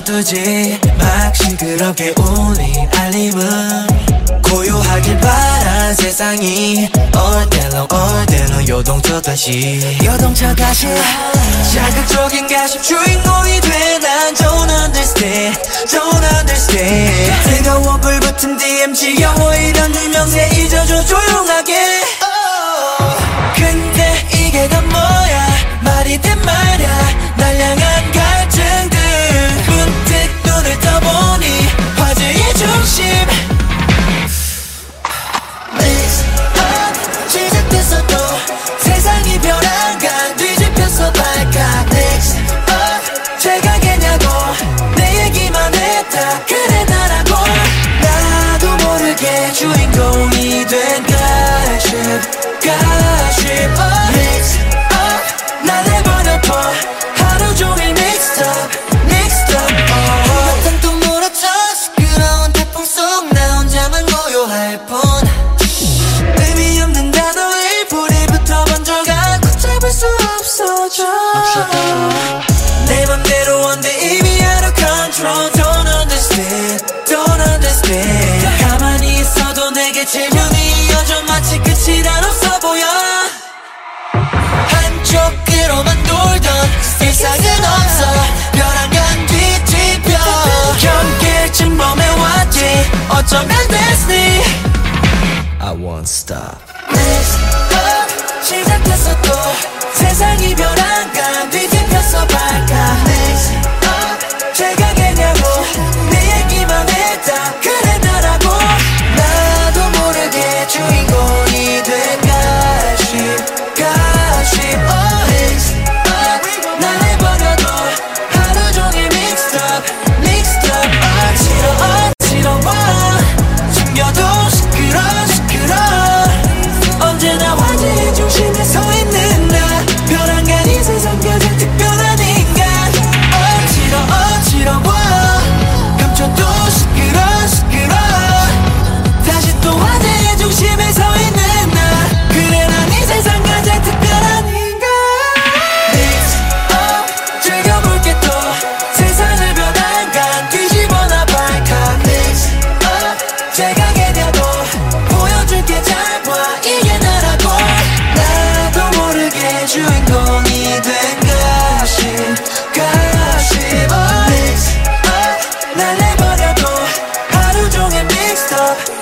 못 두지 막 시끄럽게 울린 알림은 고요하길 바란 세상이 얼때로 얼때로 요동쳐 다시 요동쳐 다시 자극적인가 싶 주인공이 돼난 don't understand don't understand. 뜨거워 불붙은 DM 지겨워 이런 유명세 잊어줘 조용하게. 근데 이게 다 뭐야? 말이 된 말야. 날 향한 주인공이 된다 싶 가십. Mix up. 날 내버려둬 하루 종일 mixed up mixed up. oh. 땅도 물어져 시끄러운 태풍 속 나 혼자만 고요할 뿐. 의미 없는 단어에 불이 붙어 번져가 걷잡을 수 없어져. 내 맘대로 원데 이미 out of control. Don't understand, don't understand 내게 질문이 이어져 마치 끝이 난 없어 보여. 한쪽으로만 돌던 세상은 없어. 변한 건 뒤집혀. 경계쯤 범해왔지. 어쩌면 데스니 I won't stop 중심에서 up.